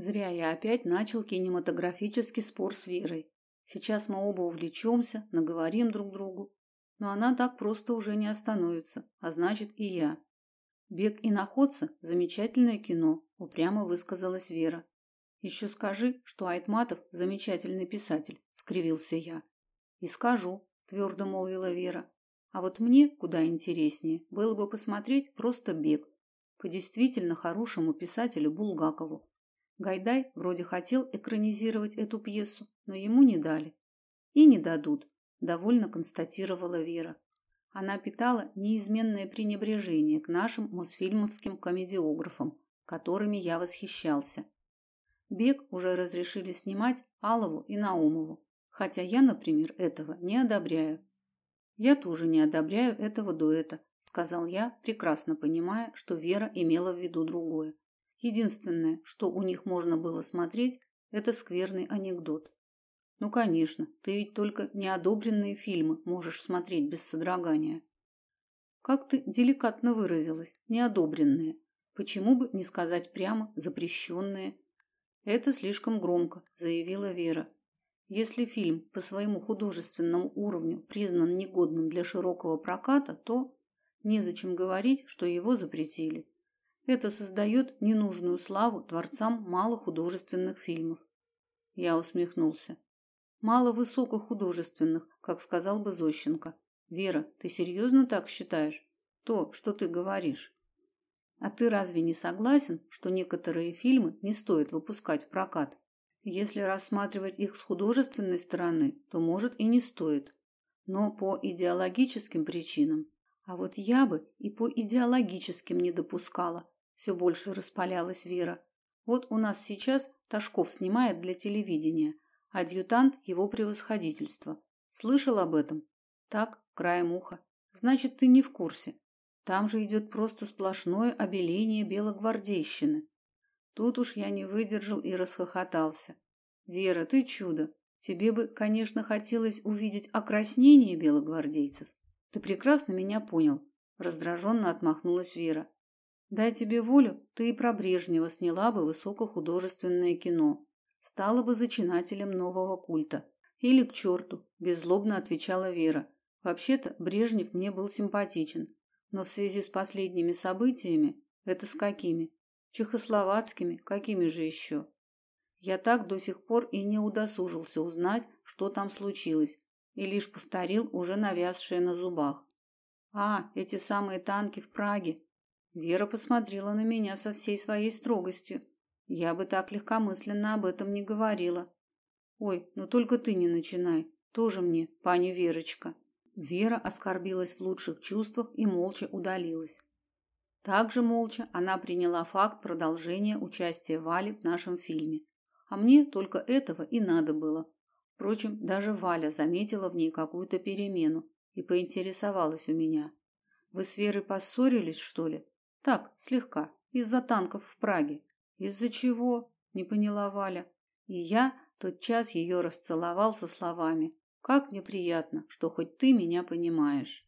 Зря я опять начал кинематографический спор с Верой. Сейчас мы оба увлечемся, наговорим друг другу. Но она так просто уже не остановится, а значит и я. Бег и находца – замечательное кино, упрямо высказалась Вера. Еще скажи, что Айтматов – замечательный писатель, скривился я. И скажу, твердо молвила Вера. А вот мне куда интереснее было бы посмотреть просто бег по действительно хорошему писателю Булгакову. Гайдай вроде хотел экранизировать эту пьесу, но ему не дали. И не дадут, довольно констатировала Вера. Она питала неизменное пренебрежение к нашим мосфильмовским комедиографам, которыми я восхищался. Бег уже разрешили снимать Алову и Наумову, хотя я, например, этого не одобряю. Я тоже не одобряю этого дуэта, сказал я, прекрасно понимая, что Вера имела в виду другое. Единственное, что у них можно было смотреть, это скверный анекдот. Ну, конечно, ты ведь только неодобренные фильмы можешь смотреть без содрогания. Как ты деликатно выразилась, неодобренные. Почему бы не сказать прямо запрещенные? Это слишком громко, заявила Вера. Если фильм по своему художественному уровню признан негодным для широкого проката, то незачем говорить, что его запретили. Это создает ненужную славу творцам малохудожественных фильмов. Я усмехнулся. Мало высокохудожественных, как сказал бы Зощенко. Вера, ты серьезно так считаешь? То, что ты говоришь. А ты разве не согласен, что некоторые фильмы не стоит выпускать в прокат? Если рассматривать их с художественной стороны, то, может, и не стоит. Но по идеологическим причинам. А вот я бы и по идеологическим не допускала. Все больше распалялась Вера. Вот у нас сейчас Ташков снимает для телевидения. Адъютант его превосходительства. Слышал об этом? Так, краем уха. Значит, ты не в курсе. Там же идет просто сплошное обеление белогвардейщины. Тут уж я не выдержал и расхохотался. Вера, ты чудо. Тебе бы, конечно, хотелось увидеть окраснение белогвардейцев. Ты прекрасно меня понял, раздраженно отмахнулась Вера. Дай тебе волю, ты и про Брежнева сняла бы высокохудожественное кино, стала бы зачинателем нового культа. Или к черту, беззлобно отвечала Вера. Вообще-то Брежнев мне был симпатичен, но в связи с последними событиями, это с какими? Чехословацкими, какими же еще? Я так до сих пор и не удосужился узнать, что там случилось, и лишь повторил уже навязшее на зубах. А, эти самые танки в Праге. Вера посмотрела на меня со всей своей строгостью. Я бы так легкомысленно об этом не говорила. Ой, ну только ты не начинай. Тоже мне, пани Верочка. Вера оскорбилась в лучших чувствах и молча удалилась. Также молча она приняла факт продолжения участия Вали в нашем фильме. А мне только этого и надо было. Впрочем, даже Валя заметила в ней какую-то перемену и поинтересовалась у меня: "Вы с Верой поссорились, что ли?" "Так, слегка, из-за танков в Праге". "Из-за чего?" не поняла Валя. И я тотчас ее расцеловал со словами: "Как мне приятно, что хоть ты меня понимаешь".